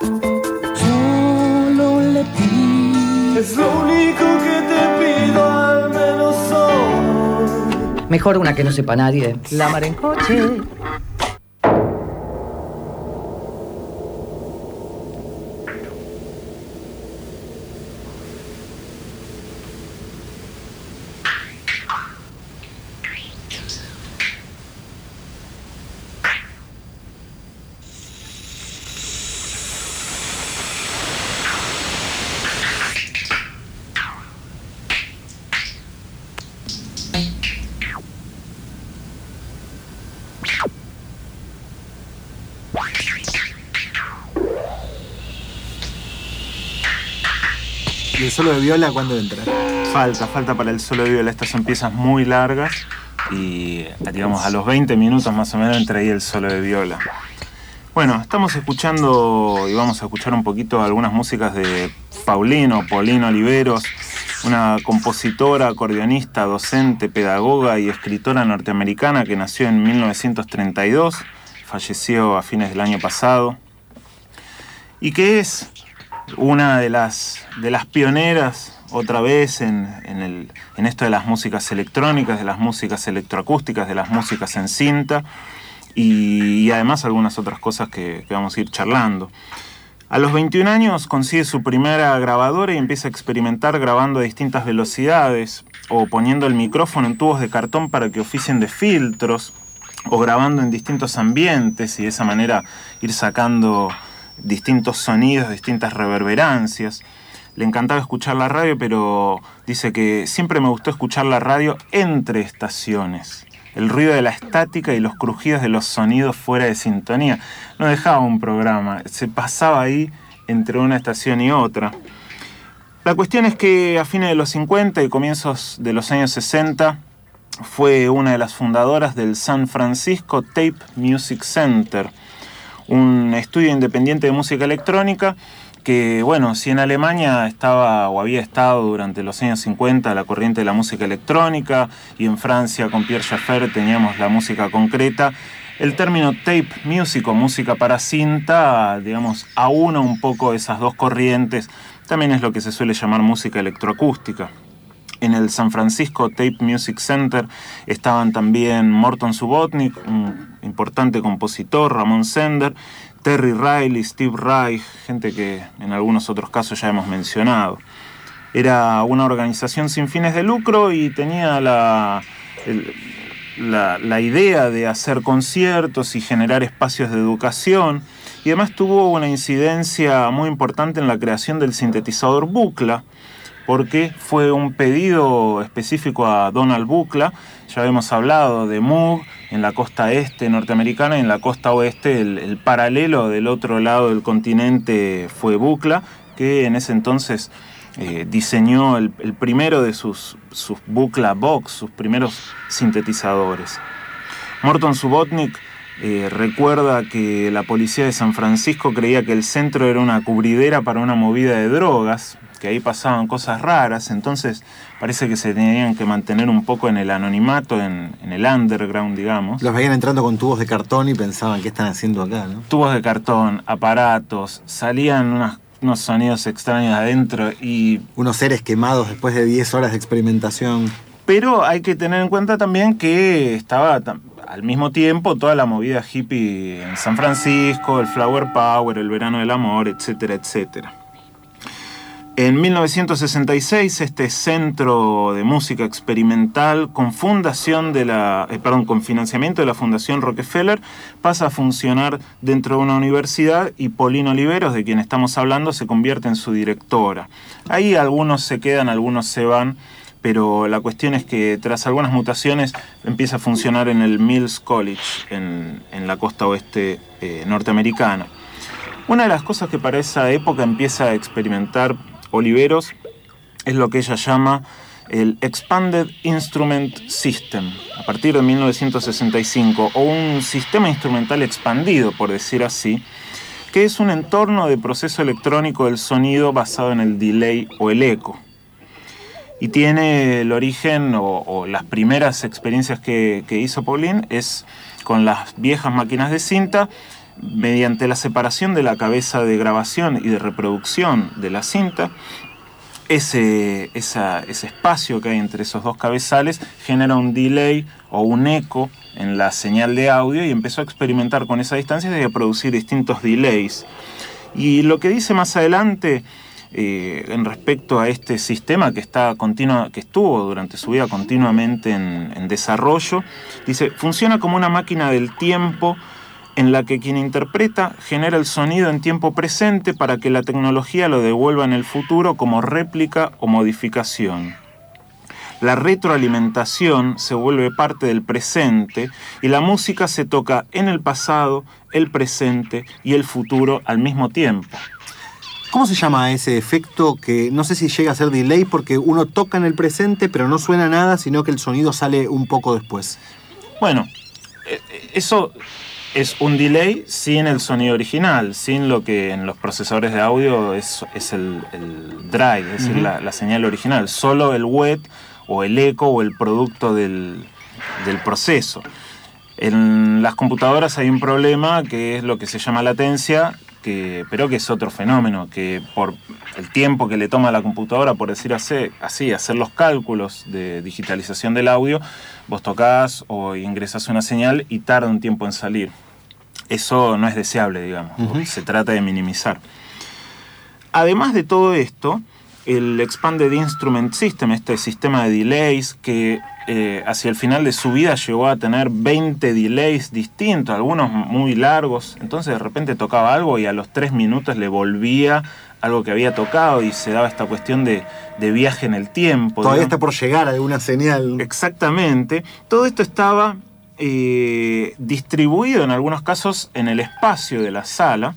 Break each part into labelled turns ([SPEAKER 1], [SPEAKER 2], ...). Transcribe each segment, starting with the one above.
[SPEAKER 1] Solo le pido. Es lo único que te pido, al menos hoy.
[SPEAKER 2] Mejor una que no sepa nadie. La mar en coche.
[SPEAKER 3] ¿Y el solo de viola cuándo entra?
[SPEAKER 4] Falta, falta para el solo de viola. Estas son piezas muy largas y digamos a los 20 minutos más o menos entra ahí el solo de viola. Bueno, estamos escuchando y vamos a escuchar un poquito algunas músicas de Paulino, Paulino Oliveros, una compositora, acordeonista, docente, pedagoga y escritora norteamericana que nació en 1932, falleció a fines del año pasado, y que es una de las, de las pioneras otra vez en, el, en, esto de las músicas electrónicas, de las músicas electroacústicas, de las músicas en cinta y, además algunas otras cosas que, que, vamos a ir charlando. A los 21 años consigue su primera grabadora y empieza a experimentar grabando a distintas velocidades o poniendo el micrófono en tubos de cartón para que oficien de filtros o grabando en distintos ambientes y de esa manera ir sacando distintos sonidos, distintas reverberancias. Le encantaba escuchar la radio, pero dice que siempre me gustó escuchar la radio entre estaciones. El ruido de la estática y los crujidos de los sonidos fuera de sintonía. No dejaba un programa, se pasaba ahí entre una estación y otra. La cuestión es que a fines de los 50 y comienzos de los años 60 fue una de las fundadoras del San Francisco Tape Music Center, un estudio independiente de música electrónica que, bueno, si en Alemania estaba o había estado durante los años 50 la corriente de la música electrónica y en Francia con Pierre Schaeffer teníamos la música concreta, el término tape music o música para cinta, digamos, aúna un poco esas dos corrientes, también es lo que se suele llamar música electroacústica. En el San Francisco Tape Music Center estaban también Morton Subotnik, un importante compositor, Ramón Sender, Terry Riley, Steve Reich, gente que en algunos otros casos ya hemos mencionado. Era una organización sin fines de lucro y tenía la, la, idea de hacer conciertos y generar espacios de educación y además tuvo una incidencia muy importante en la creación del sintetizador Bucla, porque fue un pedido específico a Donald Bucla. Ya hemos hablado de Moog en la costa este norteamericana y en la costa oeste el, paralelo del otro lado del continente fue Bucla, que en ese entonces eh, diseñó el, primero de sus, sus Bucla Box, sus primeros sintetizadores. Morton Subotnik eh, recuerda que la policía de San Francisco creía que el centro era una cubridera para una movida de drogas, que ahí pasaban cosas raras, entonces parece que se tenían que mantener un poco en el anonimato, en, el underground, digamos.
[SPEAKER 3] Los veían entrando con tubos de cartón y pensaban, ¿qué están haciendo acá? ¿no?
[SPEAKER 4] Tubos de cartón, aparatos, salían unos sonidos extraños adentro y...
[SPEAKER 3] Unos seres quemados después de 10 horas de experimentación.
[SPEAKER 4] Pero hay que tener en cuenta también que estaba al mismo tiempo toda la movida hippie en San Francisco, el Flower Power, el Verano del Amor, etcétera, etcétera. En 1966, este centro de música experimental con fundación de la, eh, perdón, con financiamiento de la Fundación Rockefeller pasa a funcionar dentro de una universidad y Paulino Oliveros, de quien estamos hablando, se convierte en su directora. Ahí algunos se quedan, algunos se van, pero la cuestión es que tras algunas mutaciones empieza a funcionar en el Mills College, en, la costa oeste eh, norteamericana. Una de las cosas que para esa época empieza a experimentar Oliveros es lo que ella llama el Expanded Instrument System, a partir de 1965, o un sistema instrumental expandido, por decir así, que es un entorno de proceso electrónico del sonido basado en el delay o el eco. Y tiene el origen o, las primeras experiencias que, hizo Pauline es con las viejas máquinas de cinta mediante la separación de la cabeza de grabación y de reproducción de la cinta, ese, ese espacio que hay entre esos dos cabezales genera un delay o un eco en la señal de audio y empezó a experimentar con esa distancia y a producir distintos delays. Y lo que dice más adelante eh, en respecto a este sistema que, está continua, que estuvo durante su vida continuamente en, en desarrollo, dice, funciona como una máquina del tiempo en la que quien interpreta genera el sonido en tiempo presente para que la tecnología lo devuelva en el futuro como réplica o modificación. La retroalimentación se vuelve parte del presente y la música se toca en el pasado, el presente y el futuro al mismo tiempo.
[SPEAKER 3] ¿Cómo se llama ese efecto que no sé si llega a ser delay porque uno toca en el presente pero no suena nada, sino que el sonido sale un poco después?
[SPEAKER 4] Bueno, eh, eso es un delay sin el sonido original, sin lo que en los procesadores de audio es, es el, drive, es decir, la, la, señal original, solo el wet o el eco o el producto del, del proceso. En las computadoras hay un problema que es lo que se llama latencia, pero que es otro fenómeno, que por el tiempo que le toma a la computadora, por decir así, así, hacer los cálculos de digitalización del audio, vos tocas o ingresas una señal y tarda un tiempo en salir. Eso no es deseable, digamos, se trata de minimizar. Además de todo esto, el Expanded Instrument System, este sistema de delays que eh, hacia el final de su vida llegó a tener 20 delays distintos, algunos muy largos, entonces de repente tocaba algo y a los 3 minutos le volvía algo que había tocado y se daba esta cuestión de, viaje en el tiempo.
[SPEAKER 3] Todavía está por llegar alguna señal.
[SPEAKER 4] Exactamente. Todo esto estaba eh, distribuido en algunos casos en el espacio de la sala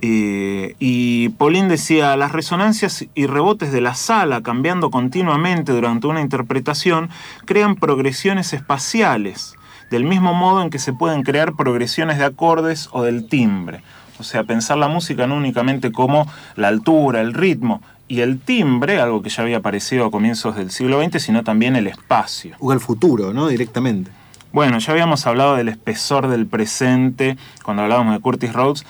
[SPEAKER 4] eh, y Pauline decía, las resonancias y rebotes de la sala cambiando continuamente durante una interpretación crean progresiones espaciales, del mismo modo en que se pueden crear progresiones de acordes o del timbre. O sea, pensar la música no únicamente como la altura, el ritmo y el timbre, algo que ya había aparecido a comienzos del siglo XX, sino también el espacio.
[SPEAKER 3] O el futuro, ¿no? Directamente.
[SPEAKER 4] Bueno, ya habíamos hablado del espesor del presente cuando hablábamos de Curtis Rhodes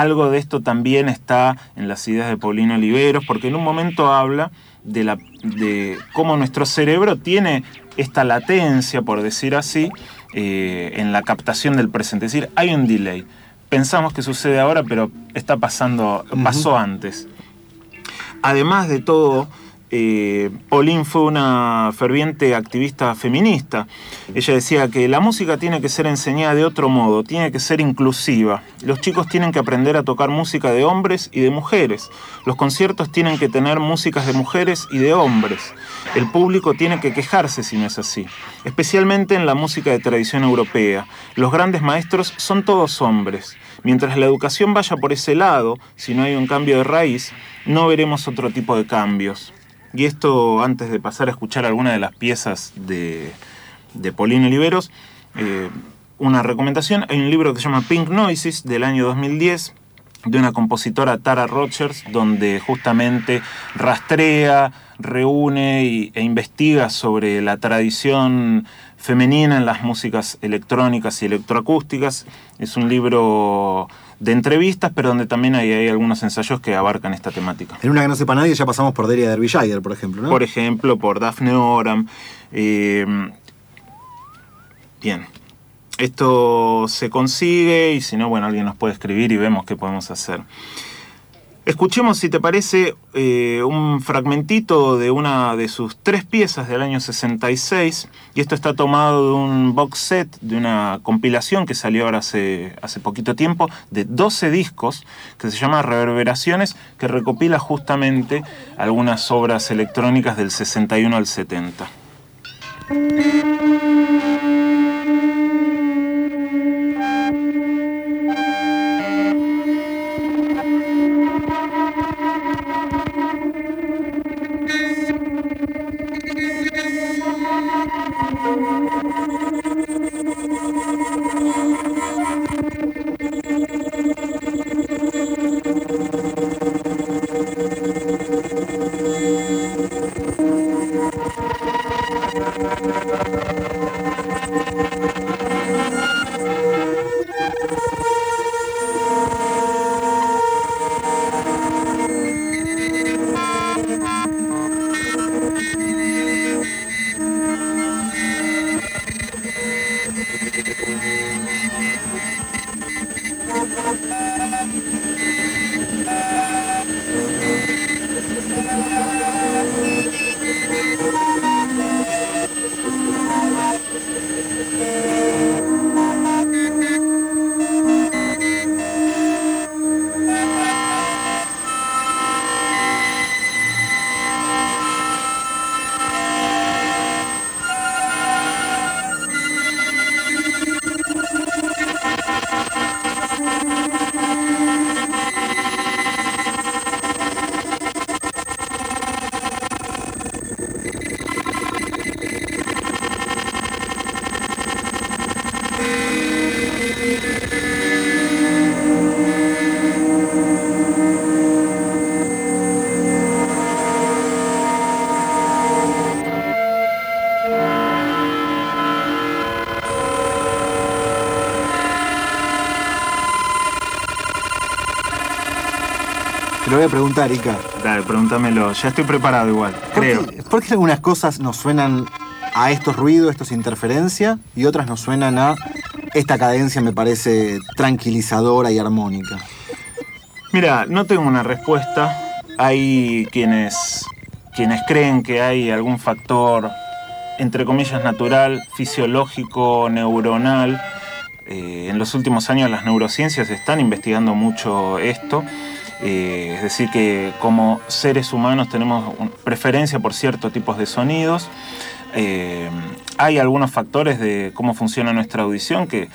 [SPEAKER 4] algo de esto también está en las ideas de Paulino Oliveros, porque en un momento habla de, la, de cómo nuestro cerebro tiene esta latencia, por decir así, eh, en la captación del presente. Es decir, hay un delay. Pensamos que sucede ahora, pero está pasando, pasó antes. Además de todo, eh, Pauline fue una ferviente activista feminista. Ella decía que la música tiene que ser enseñada de otro modo, tiene que ser inclusiva. Los chicos tienen que aprender a tocar música de hombres y de mujeres. Los conciertos tienen que tener músicas de mujeres y de hombres. El público tiene que quejarse si no es así, especialmente en la música de tradición europea. Los grandes maestros son todos hombres. Mientras la educación vaya por ese lado, si no hay un cambio de raíz, no veremos otro tipo de cambios. Y esto antes de pasar a escuchar alguna de las piezas de, de Paulino Oliveros, eh, una recomendación, hay un libro que se llama Pink Noises del año 2010 de una compositora Tara Rogers, donde justamente rastrea, reúne e investiga sobre la tradición femenina en las músicas electrónicas y electroacústicas. Es un libro de entrevistas, pero donde también hay, hay, algunos ensayos que abarcan esta temática.
[SPEAKER 3] En una que no sepa nadie ya pasamos por Deria Derbyshire, por ejemplo, ¿no?
[SPEAKER 4] Por ejemplo, por Daphne Oram. Eh, bien. Esto se consigue y si no, bueno, alguien nos puede escribir y vemos qué podemos hacer. Escuchemos, si te parece, eh, un fragmentito de una de sus tres piezas del año 66, y esto está tomado de un box set, de una compilación que salió ahora hace, hace poquito tiempo, de 12 discos, que se llama Reverberaciones, que recopila justamente algunas obras electrónicas del 61 al 70.
[SPEAKER 3] Lo voy a preguntar, Ica.
[SPEAKER 4] Dale, pregúntamelo. Ya estoy preparado igual,
[SPEAKER 3] ¿Por
[SPEAKER 4] creo.
[SPEAKER 3] qué, por qué algunas cosas nos suenan a estos ruidos, estos interferencia, y otras nos suenan a esta cadencia me parece tranquilizadora y armónica?
[SPEAKER 4] Mira, no tengo una respuesta. Hay quienes, quienes creen que hay algún factor, entre comillas, natural, fisiológico, neuronal. Eh, en los últimos años las neurociencias están investigando mucho esto. Eh, es decir, que como seres humanos tenemos preferencia por ciertos tipos de sonidos. Eh, hay algunos factores de cómo funciona nuestra audición que,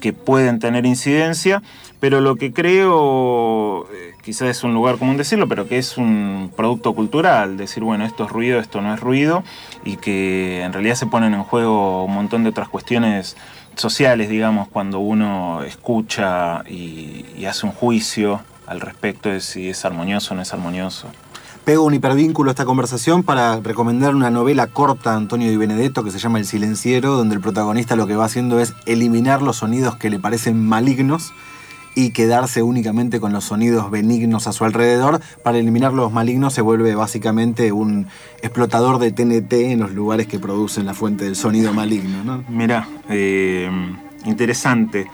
[SPEAKER 4] que pueden tener incidencia, pero lo que creo, eh, quizás es un lugar común decirlo, pero que es un producto cultural, decir, bueno, esto es ruido, esto no es ruido, y que en realidad se ponen en juego un montón de otras cuestiones sociales, digamos, cuando uno escucha y hace un juicio al respecto de si es armonioso o no es armonioso.
[SPEAKER 3] Pego un hipervínculo a esta conversación para recomendar una novela corta de Antonio Di Benedetto que se llama El Silenciero, donde el protagonista lo que va haciendo es eliminar los sonidos que le parecen malignos y quedarse únicamente con los sonidos benignos a su alrededor. Para eliminar los malignos se vuelve básicamente un explotador de TNT en los lugares que producen la fuente del sonido maligno. ¿no?
[SPEAKER 4] Mirá, eh, interesante.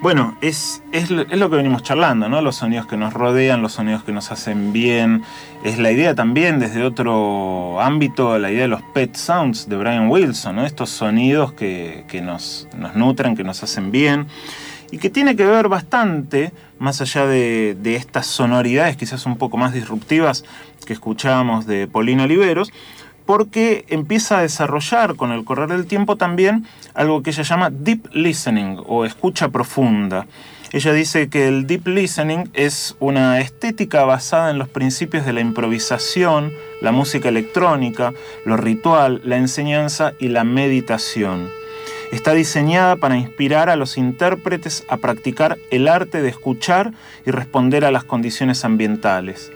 [SPEAKER 4] Bueno, es, es, es lo que venimos charlando, ¿no? Los sonidos que nos rodean, los sonidos que nos hacen bien. Es la idea también desde otro ámbito, la idea de los pet sounds de Brian Wilson, ¿no? Estos sonidos que, que nos, nos nutren, que nos hacen bien. Y que tiene que ver bastante, más allá de, de estas sonoridades quizás un poco más disruptivas que escuchábamos de Paulina Oliveros, porque empieza a desarrollar con el correr del tiempo también algo que ella llama deep listening o escucha profunda. Ella dice que el deep listening es una estética basada en los principios de la improvisación, la música electrónica, lo ritual, la enseñanza y la meditación. Está diseñada para inspirar a los intérpretes a practicar el arte de escuchar y responder a las condiciones ambientales.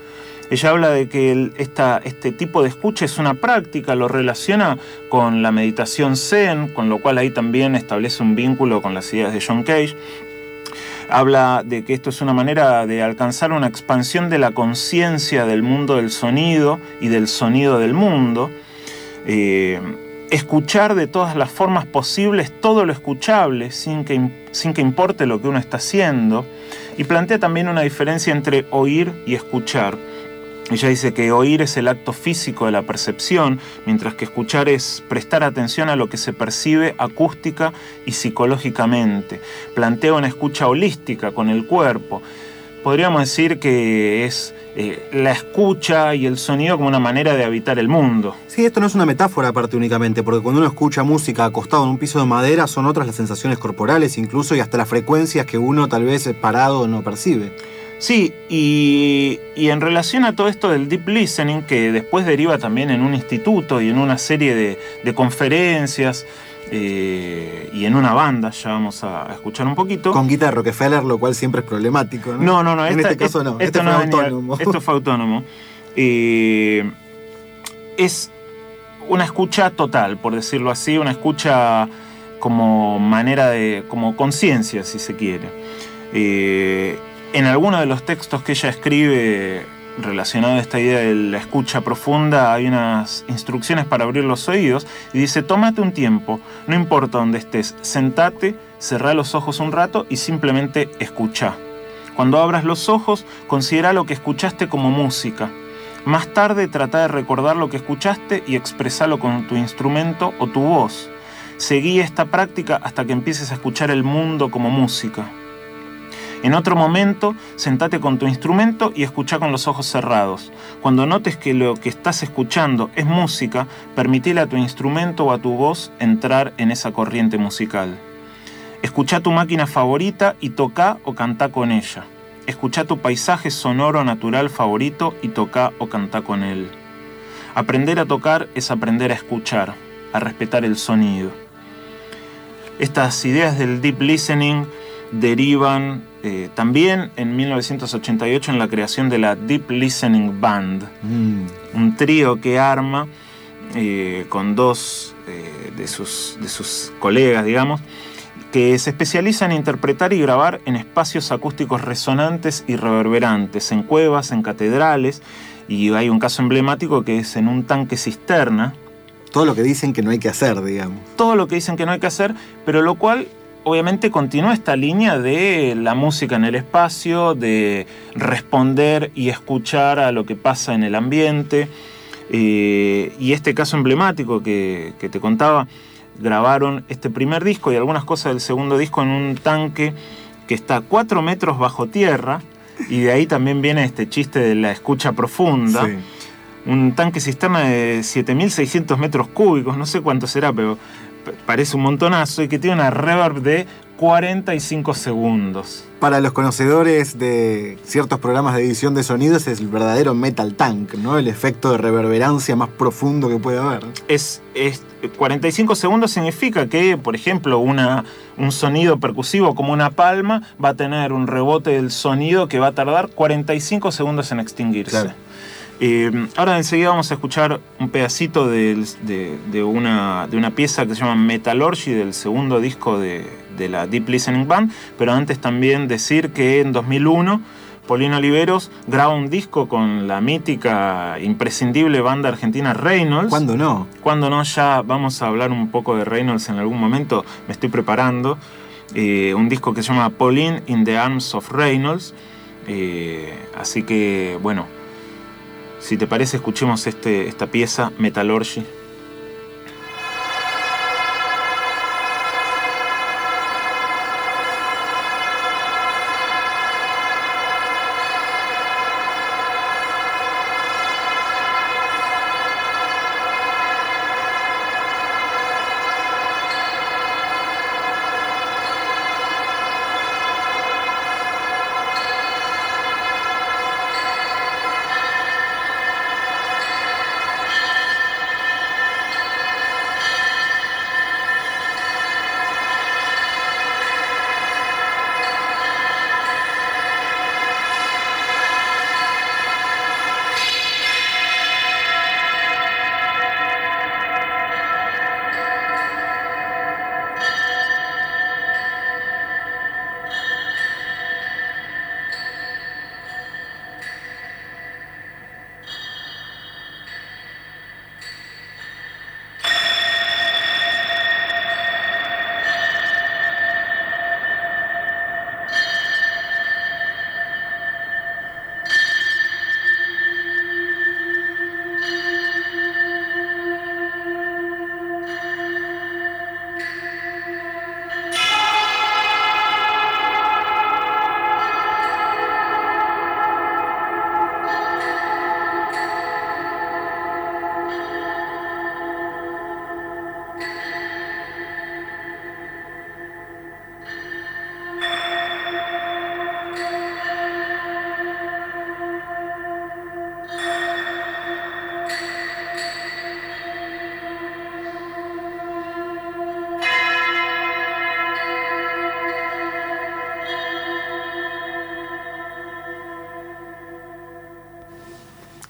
[SPEAKER 4] Ella habla de que este tipo de escucha es una práctica, lo relaciona con la meditación zen, con lo cual ahí también establece un vínculo con las ideas de John Cage. Habla de que esto es una manera de alcanzar una expansión de la conciencia del mundo del sonido y del sonido del mundo. Eh, escuchar de todas las formas posibles todo lo escuchable sin que, sin que importe lo que uno está haciendo. Y plantea también una diferencia entre oír y escuchar. Ella dice que oír es el acto físico de la percepción, mientras que escuchar es prestar atención a lo que se percibe acústica y psicológicamente. Plantea una escucha holística con el cuerpo. Podríamos decir que es eh, la escucha y el sonido como una manera de habitar el mundo.
[SPEAKER 3] Sí, esto no es una metáfora aparte únicamente, porque cuando uno escucha música acostado en un piso de madera son otras las sensaciones corporales incluso y hasta las frecuencias que uno tal vez parado no percibe.
[SPEAKER 4] Sí, y, y en relación a todo esto del deep listening, que después deriva también en un instituto y en una serie de, de conferencias eh, y en una banda, ya vamos a, a escuchar un poquito.
[SPEAKER 3] Con guita de Rockefeller, lo cual siempre es problemático. No,
[SPEAKER 4] No, no, no.
[SPEAKER 3] En
[SPEAKER 4] esta-
[SPEAKER 3] este caso no.
[SPEAKER 4] Esto
[SPEAKER 3] Este
[SPEAKER 4] no
[SPEAKER 3] fue
[SPEAKER 4] venía-
[SPEAKER 3] autónomo.
[SPEAKER 4] Esto fue autónomo. Eh, es una escucha total, por decirlo así, una escucha como manera de, como conciencia, si se quiere. Eh, en alguno de los textos que ella escribe relacionado a esta idea de la escucha profunda, hay unas instrucciones para abrir los oídos y dice, tómate un tiempo, no importa dónde estés, sentate, cerrá los ojos un rato y simplemente escucha. Cuando abras los ojos, considera lo que escuchaste como música. Más tarde trata de recordar lo que escuchaste y expresarlo con tu instrumento o tu voz. Seguí esta práctica hasta que empieces a escuchar el mundo como música. En otro momento, sentate con tu instrumento y escucha con los ojos cerrados. Cuando notes que lo que estás escuchando es música, permitile a tu instrumento o a tu voz entrar en esa corriente musical. Escucha tu máquina favorita y toca o canta con ella. Escucha tu paisaje sonoro natural favorito y toca o canta con él. Aprender a tocar es aprender a escuchar, a respetar el sonido. Estas ideas del deep listening derivan eh, también en 1988 en la creación de la Deep Listening Band,
[SPEAKER 3] Mm.
[SPEAKER 4] un trío que arma eh, con dos eh, de, sus, de sus colegas, digamos, que se especializa en interpretar y grabar en espacios acústicos resonantes y reverberantes, en cuevas, en catedrales, y hay un caso emblemático que es en un tanque cisterna,
[SPEAKER 3] Todo lo que dicen que no hay que hacer, digamos.
[SPEAKER 4] todo lo que dicen que no hay que hacer, pero lo cual obviamente continúa esta línea de la música en el espacio, de responder y escuchar a lo que pasa en el ambiente. Eh, y este caso emblemático que, que te contaba, grabaron este primer disco y algunas cosas del segundo disco en un tanque que está a 4 metros bajo tierra. Y de ahí también viene este chiste de la escucha profunda
[SPEAKER 3] Sí.
[SPEAKER 4] un tanque cisterna de 7.600 metros cúbicos, no sé cuánto será, pero parece un montonazo y que tiene una reverb de 45 segundos.
[SPEAKER 3] Para los conocedores de ciertos programas de edición de sonidos es el verdadero metal tank, ¿no? El efecto de reverberancia más profundo que puede haber.
[SPEAKER 4] Es, es- 45 segundos significa que, por ejemplo, una, un sonido percusivo como una palma va a tener un rebote del sonido que va a tardar 45 segundos en extinguirse.
[SPEAKER 3] Claro.
[SPEAKER 4] Eh, ahora enseguida vamos a escuchar un pedacito de, de una, de una pieza que se llama Metallurgy del segundo disco de, de la Deep Listening Band, pero antes también decir que en 2001 Paulino Oliveros graba un disco con la mítica, imprescindible banda argentina Reynolds.
[SPEAKER 3] ¿Cuándo no?
[SPEAKER 4] Cuando no, ya vamos a hablar un poco de Reynolds en algún momento, me estoy preparando. Eh, un disco que se llama Pauline in the Arms of Reynolds. Eh, así que, bueno, si te parece, escuchemos este, esta pieza, Metallurgy.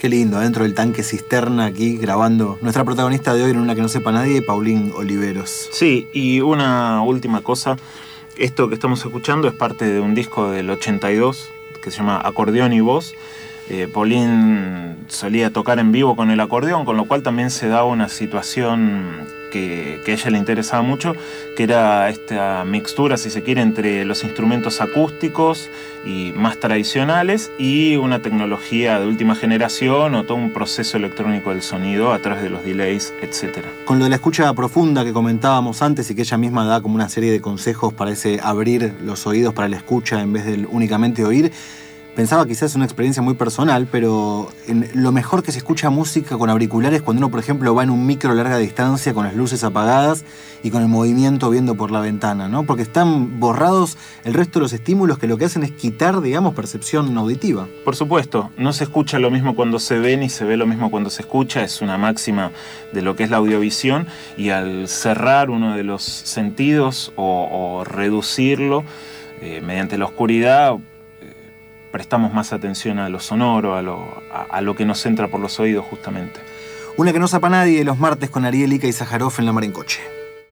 [SPEAKER 3] Lindo, dentro del tanque cisterna aquí grabando nuestra protagonista de hoy en una que no sepa nadie, Paulín Oliveros.
[SPEAKER 4] Sí, y una última cosa. Esto que estamos escuchando es parte de un disco del 82 que se llama Acordeón y Voz, Eh, Paulín solía tocar en vivo con el acordeón, con lo cual también se daba una situación que, a ella le interesaba mucho, que era esta mixtura, si se quiere, entre los instrumentos acústicos y más tradicionales y una tecnología de última generación o todo un proceso electrónico del sonido a través de los delays, etc.
[SPEAKER 3] Con lo de la escucha profunda que comentábamos antes y que ella misma da como una serie de consejos para ese abrir los oídos para la escucha en vez de únicamente oír, pensaba quizás una experiencia muy personal, pero lo mejor que se escucha música con auriculares cuando uno, por ejemplo, va en un micro a larga distancia con las luces apagadas y con el movimiento viendo por la ventana, ¿no? Porque están borrados el resto de los estímulos que lo que hacen es quitar, digamos, percepción auditiva.
[SPEAKER 4] Por supuesto, no se escucha lo mismo cuando se ve ni se ve lo mismo cuando se escucha, es una máxima de lo que es la audiovisión y al cerrar uno de los sentidos o, reducirlo eh, mediante la oscuridad, prestamos más atención a lo sonoro, a lo, a, lo que nos entra por los oídos justamente.
[SPEAKER 3] Una que no sepa nadie los martes con Ariel Ica y Zaharoff en la mar en coche.